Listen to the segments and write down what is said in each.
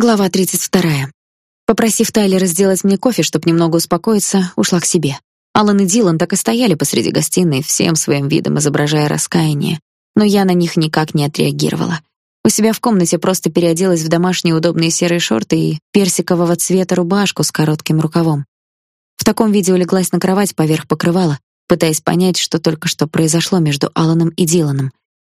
Глава 32. Попросив Тайлера сделать мне кофе, чтобы немного успокоиться, ушла к себе. Алан и Дилан так и стояли посреди гостиной, всем своим видом изображая раскаяние, но я на них никак не отреагировала. У себя в комнате просто переоделась в домашние удобные серые шорты и персикового цвета рубашку с коротким рукавом. В таком виде улеглась на кровать поверх покрывала, пытаясь понять, что только что произошло между Аланом и Диланом.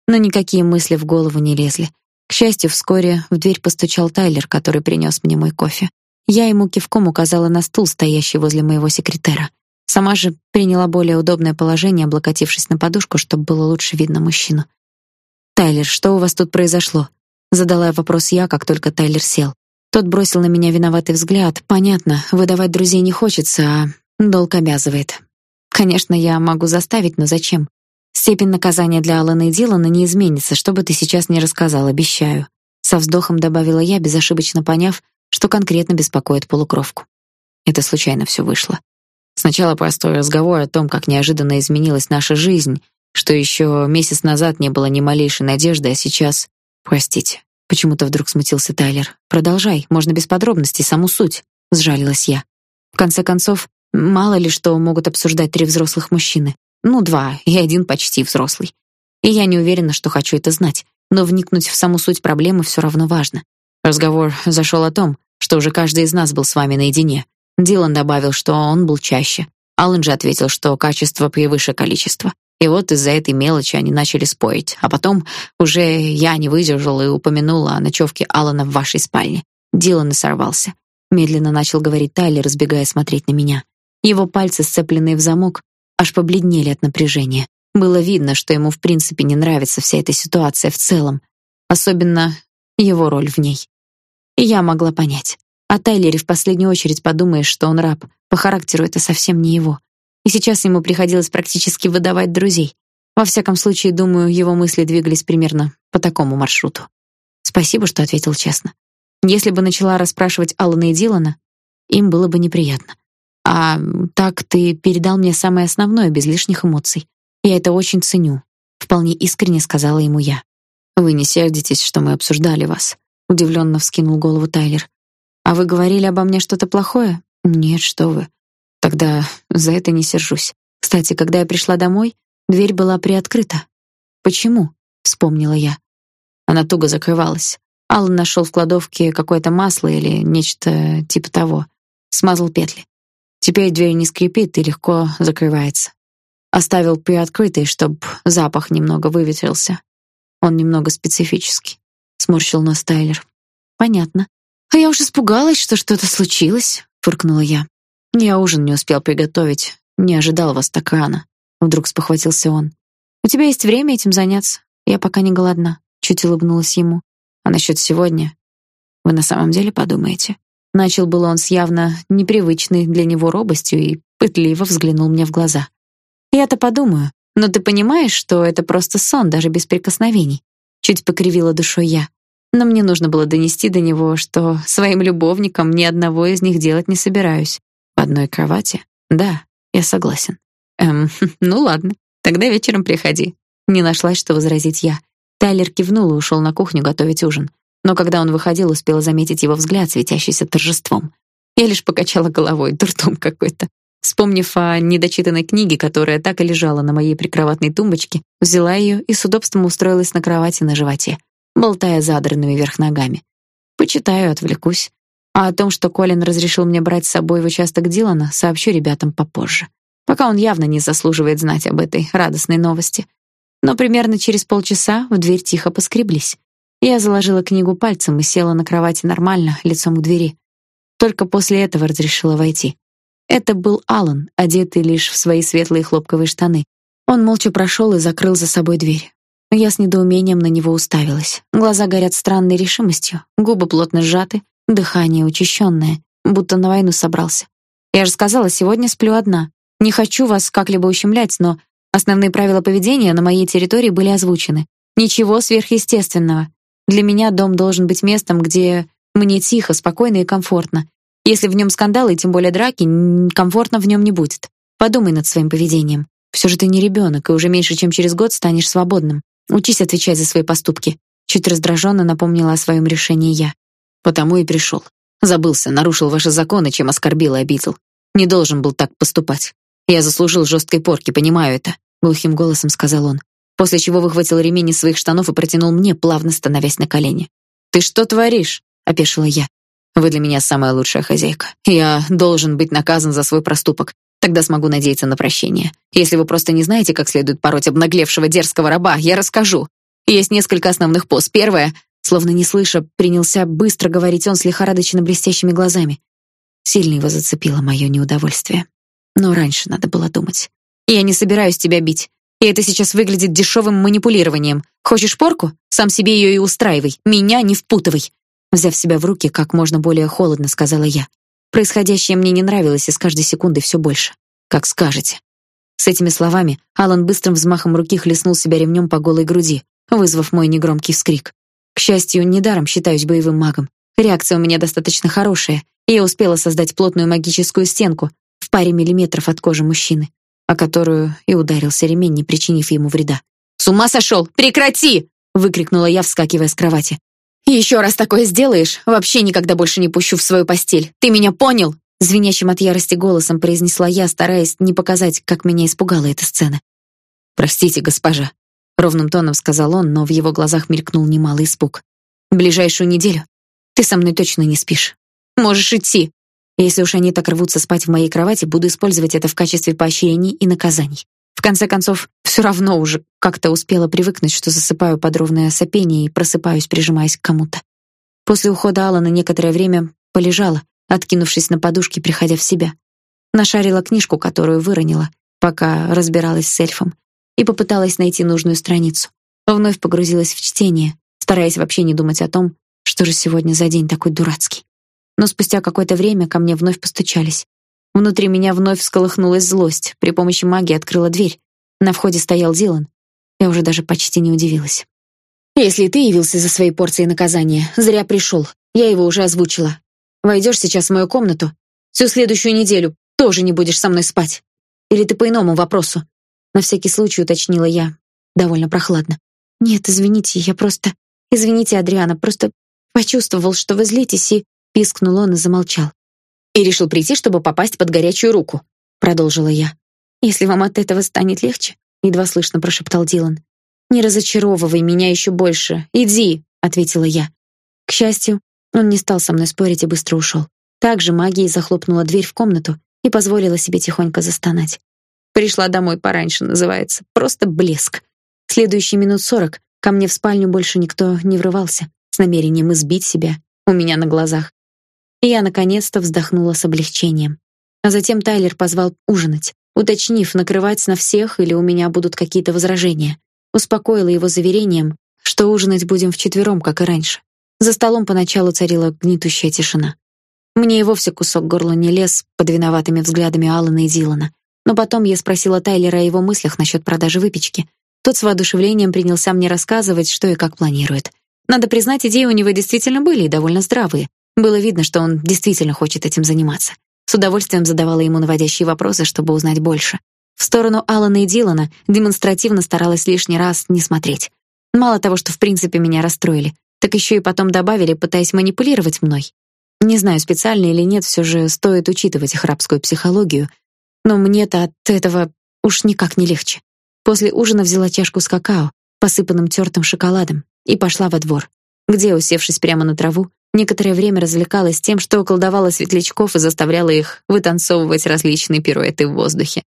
Но никакие мысли в голову не лезли. К счастью, вскоре в дверь постучал Тайлер, который принес мне мой кофе. Я ему кивком указала на стул, стоящий возле моего секретера. Сама же приняла более удобное положение, облокотившись на подушку, чтобы было лучше видно мужчину. Тайлер, что у вас тут произошло? задала я вопрос я, как только Тайлер сел. Тот бросил на меня виноватый взгляд. Понятно, выдавать друзей не хочется, а долг обязывает. Конечно, я могу заставить, но зачем? Степень наказания для Алана и Дилана не изменится, что бы ты сейчас ни рассказал, обещаю. Со вздохом добавила я, безошибочно поняв, что конкретно беспокоит полукровку. Это случайно все вышло. Сначала простой разговор о том, как неожиданно изменилась наша жизнь, что еще месяц назад не было ни малейшей надежды, а сейчас... Простите. Почему-то вдруг смутился Тайлер. Продолжай, можно без подробностей, саму суть, сжалилась я. В конце концов, мало ли что могут обсуждать три взрослых мужчины. Ну, два, и один почти взрослый. И я не уверена, что хочу это знать, но вникнуть в саму суть проблемы все равно важно. Разговор зашел о том, что уже каждый из нас был с вами наедине. Дилан добавил, что он был чаще. Аллен же ответил, что качество превыше количества. И вот из-за этой мелочи они начали спорить. А потом уже я не выдержала и упомянула о ночевке Алана в вашей спальне. Дилан и сорвался. Медленно начал говорить Тайлер, разбегая смотреть на меня. Его пальцы, сцепленные в замок, аж побледнели от напряжения. Было видно, что ему в принципе не нравится вся эта ситуация в целом, особенно его роль в ней. И я могла понять. О Тайлере в последнюю очередь подумаешь, что он раб. По характеру это совсем не его. И сейчас ему приходилось практически выдавать друзей. Во всяком случае, думаю, его мысли двигались примерно по такому маршруту. Спасибо, что ответил честно. Если бы начала расспрашивать Алана и Дилана, им было бы неприятно. А так ты передал мне самое основное без лишних эмоций. Я это очень ценю, вполне искренне сказала ему я. Вы не сердитесь, что мы обсуждали вас? удивленно вскинул голову Тайлер. А вы говорили обо мне что-то плохое? Нет, что вы. Тогда за это не сержусь. Кстати, когда я пришла домой, дверь была приоткрыта. Почему? вспомнила я. Она туго закрывалась. Аллан нашел в кладовке какое-то масло или нечто типа того. Смазал петли. Теперь дверь не скрипит и легко закрывается. Оставил приоткрытой, чтобы запах немного выветрился. Он немного специфический. Сморщил нос Тайлер. Понятно. А я уж испугалась, что что-то случилось, фыркнула я. Я ужин не успел приготовить, не ожидал вас так рано. Вдруг спохватился он. У тебя есть время этим заняться? Я пока не голодна, чуть улыбнулась ему. А насчет сегодня? Вы на самом деле подумаете? Начал было он с явно непривычной для него робостью и пытливо взглянул мне в глаза. Я-то подумаю, но ты понимаешь, что это просто сон, даже без прикосновений. Чуть покривила душой я. Но мне нужно было донести до него, что своим любовникам ни одного из них делать не собираюсь. В одной кровати? Да, я согласен. Эм, ну ладно, тогда вечером приходи. Не нашлась, что возразить я. Тайлер кивнул и ушел на кухню готовить ужин но когда он выходил, успела заметить его взгляд, светящийся торжеством. Я лишь покачала головой, дурдом какой-то. Вспомнив о недочитанной книге, которая так и лежала на моей прикроватной тумбочке, взяла ее и с удобством устроилась на кровати на животе, болтая задранными вверх ногами. Почитаю, отвлекусь. А о том, что Колин разрешил мне брать с собой в участок Дилана, сообщу ребятам попозже. Пока он явно не заслуживает знать об этой радостной новости. Но примерно через полчаса в дверь тихо поскреблись. Я заложила книгу пальцем и села на кровати нормально, лицом к двери. Только после этого разрешила войти. Это был Алан, одетый лишь в свои светлые хлопковые штаны. Он молча прошел и закрыл за собой дверь. Я с недоумением на него уставилась. Глаза горят странной решимостью, губы плотно сжаты, дыхание учащенное, будто на войну собрался. Я же сказала, сегодня сплю одна. Не хочу вас как-либо ущемлять, но основные правила поведения на моей территории были озвучены. Ничего сверхъестественного. Для меня дом должен быть местом, где мне тихо, спокойно и комфортно. Если в нем скандалы и тем более драки, комфортно в нем не будет. Подумай над своим поведением. Все же ты не ребенок, и уже меньше, чем через год станешь свободным. Учись отвечать за свои поступки. Чуть раздраженно напомнила о своем решении я. Потому и пришел. Забылся, нарушил ваши законы, чем оскорбил и обидел. Не должен был так поступать. Я заслужил жесткой порки, понимаю это, глухим голосом сказал он. После чего выхватил ремень из своих штанов и протянул мне, плавно становясь на колени. Ты что творишь? опешила я. Вы для меня самая лучшая хозяйка. Я должен быть наказан за свой проступок. Тогда смогу надеяться на прощение. Если вы просто не знаете, как следует пороть обнаглевшего дерзкого раба, я расскажу. Есть несколько основных поз. Первое, словно не слыша, принялся быстро говорить он с лихорадочно блестящими глазами. Сильно его зацепило мое неудовольствие. Но раньше надо было думать. Я не собираюсь тебя бить. И это сейчас выглядит дешевым манипулированием. Хочешь порку? Сам себе ее и устраивай. Меня не впутывай. Взяв себя в руки, как можно более холодно сказала я. Происходящее мне не нравилось, и с каждой секундой все больше. Как скажете. С этими словами Алан быстрым взмахом руки хлестнул себя ремнем по голой груди, вызвав мой негромкий вскрик. К счастью, недаром считаюсь боевым магом. Реакция у меня достаточно хорошая, и я успела создать плотную магическую стенку в паре миллиметров от кожи мужчины, о которую и ударился ремень, не причинив ему вреда. «С ума сошел! Прекрати!» — выкрикнула я, вскакивая с кровати. Еще раз такое сделаешь, вообще никогда больше не пущу в свою постель. Ты меня понял? звенящим от ярости голосом произнесла я, стараясь не показать, как меня испугала эта сцена. Простите, госпожа, ровным тоном сказал он, но в его глазах мелькнул немалый испуг. Ближайшую неделю ты со мной точно не спишь. Можешь идти. Если уж они так рвутся спать в моей кровати, буду использовать это в качестве поощрений и наказаний. В конце концов, все равно уже как-то успела привыкнуть, что засыпаю под ровное сопение и просыпаюсь, прижимаясь к кому-то. После ухода Алана некоторое время полежала, откинувшись на подушке, приходя в себя. Нашарила книжку, которую выронила, пока разбиралась с эльфом, и попыталась найти нужную страницу. Вновь погрузилась в чтение, стараясь вообще не думать о том, что же сегодня за день такой дурацкий. Но спустя какое-то время ко мне вновь постучались. Внутри меня вновь всколыхнулась злость. При помощи магии открыла дверь. На входе стоял Дилан. Я уже даже почти не удивилась. Если ты явился за своей порцией наказания, зря пришел. Я его уже озвучила. Войдешь сейчас в мою комнату, всю следующую неделю тоже не будешь со мной спать. Или ты по иному вопросу? На всякий случай уточнила я, довольно прохладно. Нет, извините, я просто Извините, Адриана, просто почувствовал, что вы злитесь и пискнул он и замолчал и решил прийти, чтобы попасть под горячую руку, продолжила я. Если вам от этого станет легче, едва слышно прошептал Дилан. Не разочаровывай меня еще больше. Иди, ответила я. К счастью, он не стал со мной спорить и быстро ушел. Также магией захлопнула дверь в комнату и позволила себе тихонько застонать. Пришла домой пораньше, называется. Просто блеск. Следующие минут сорок ко мне в спальню больше никто не врывался с намерением избить себя у меня на глазах. И я наконец-то вздохнула с облегчением. А затем Тайлер позвал ужинать, уточнив, накрывать на всех или у меня будут какие-то возражения. Успокоила его заверением, что ужинать будем вчетвером, как и раньше. За столом поначалу царила гнетущая тишина. Мне и вовсе кусок горла не лез под виноватыми взглядами Алана и Дилана. Но потом я спросила Тайлера о его мыслях насчет продажи выпечки. Тот с воодушевлением принялся мне рассказывать, что и как планирует. Надо признать, идеи у него действительно были и довольно здравые. Было видно, что он действительно хочет этим заниматься. С удовольствием задавала ему наводящие вопросы, чтобы узнать больше. В сторону Алана и Дилана демонстративно старалась лишний раз не смотреть. Мало того, что в принципе меня расстроили, так еще и потом добавили, пытаясь манипулировать мной. Не знаю, специально или нет, все же стоит учитывать их рабскую психологию, но мне-то от этого уж никак не легче. После ужина взяла чашку с какао, посыпанным тертым шоколадом, и пошла во двор, где, усевшись прямо на траву, Некоторое время развлекалась тем, что колдовала светлячков и заставляла их вытанцовывать различные пируэты в воздухе.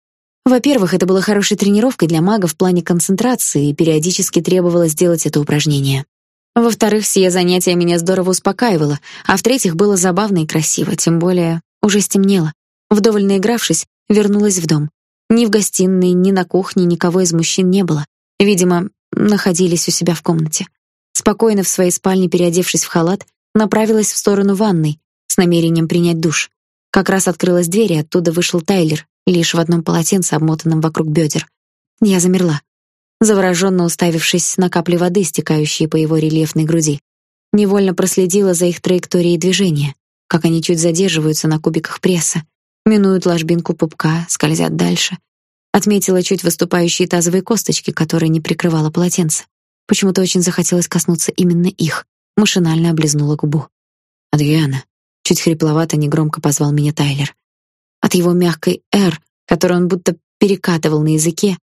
Во-первых, это было хорошей тренировкой для мага в плане концентрации, и периодически требовалось делать это упражнение. Во-вторых, сие занятие меня здорово успокаивало, а в-третьих, было забавно и красиво, тем более уже стемнело. Вдоволь наигравшись, вернулась в дом. Ни в гостиной, ни на кухне никого из мужчин не было. Видимо, находились у себя в комнате. Спокойно в своей спальне переодевшись в халат, направилась в сторону ванной с намерением принять душ. Как раз открылась дверь, и оттуда вышел Тайлер, лишь в одном полотенце, обмотанном вокруг бедер. Я замерла, завороженно уставившись на капли воды, стекающие по его рельефной груди. Невольно проследила за их траекторией движения, как они чуть задерживаются на кубиках пресса, минуют ложбинку пупка, скользят дальше. Отметила чуть выступающие тазовые косточки, которые не прикрывало полотенце. Почему-то очень захотелось коснуться именно их. Машинально облизнула губу. Адриана, чуть хрипловато, негромко позвал меня Тайлер. От его мягкой «р», которую он будто перекатывал на языке,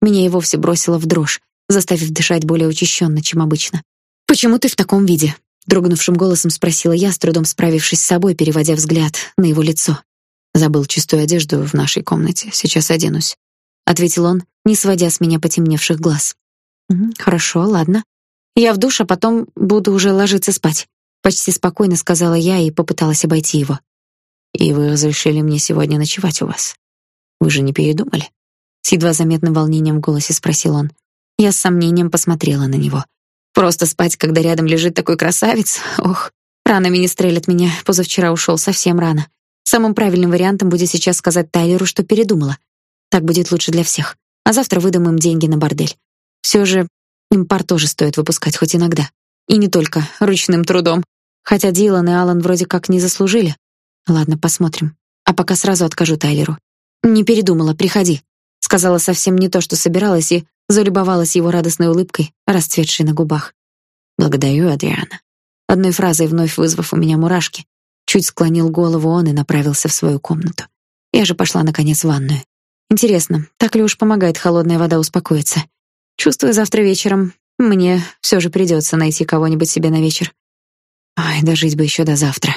меня и вовсе бросило в дрожь, заставив дышать более учащенно, чем обычно. «Почему ты в таком виде?» — дрогнувшим голосом спросила я, с трудом справившись с собой, переводя взгляд на его лицо. «Забыл чистую одежду в нашей комнате. Сейчас оденусь», — ответил он, не сводя с меня потемневших глаз. «Хорошо, ладно. Я в душ, а потом буду уже ложиться спать», — почти спокойно сказала я и попыталась обойти его. «И вы разрешили мне сегодня ночевать у вас? Вы же не передумали?» С едва заметным волнением в голосе спросил он. Я с сомнением посмотрела на него. Просто спать, когда рядом лежит такой красавец. Ох, рано министрель от меня позавчера ушел совсем рано. Самым правильным вариантом будет сейчас сказать Тайлеру, что передумала. Так будет лучше для всех. А завтра выдам им деньги на бордель. Все же им пар тоже стоит выпускать хоть иногда. И не только ручным трудом. Хотя Дилан и Алан вроде как не заслужили. Ладно, посмотрим. А пока сразу откажу Тайлеру. Не передумала, приходи, сказала совсем не то, что собиралась, и залюбовалась его радостной улыбкой, расцветшей на губах. Благодарю, Адриана. Одной фразой вновь вызвав у меня мурашки, чуть склонил голову он и направился в свою комнату. Я же пошла наконец в ванную. Интересно, так ли уж помогает холодная вода успокоиться? Чувствую, завтра вечером мне все же придется найти кого-нибудь себе на вечер. Ай, дожить бы еще до завтра.